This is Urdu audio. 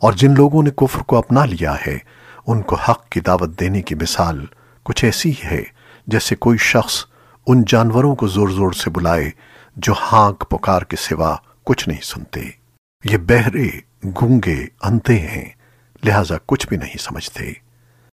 اور جن لوگوں نے کفر کو اپنا لیا ہے، ان کو حق کی دعوت دینے کی مثال کچھ ایسی ہے جیسے کوئی شخص ان جانوروں کو زور زور سے بلائے جو ہانک پکار کے سوا کچھ نہیں سنتے۔ یہ بہرے، گونگے، انتے ہیں، لہذا کچھ بھی نہیں سمجھتے۔